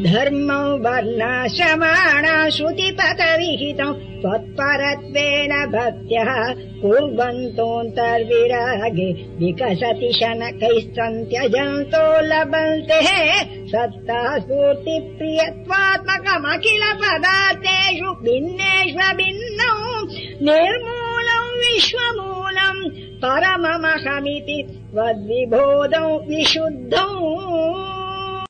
धर्मौ वर्णाश्रमाणा श्रुतिपथविहितौ त्वत्परत्वेन भक्त्यः कुर्वन्तोऽन्तर्विरागे विकसति शनकैष्टन्त्यजन्तो लभन्ते। सत्ता स्फूर्तिप्रियत्वात्मकमखिल पदार्थेषु भिन्नेष्वभिन्नौ निर्मूलम् विश्वमूलम् परममहमिति त्वद्विबोधौ विशुद्धौ।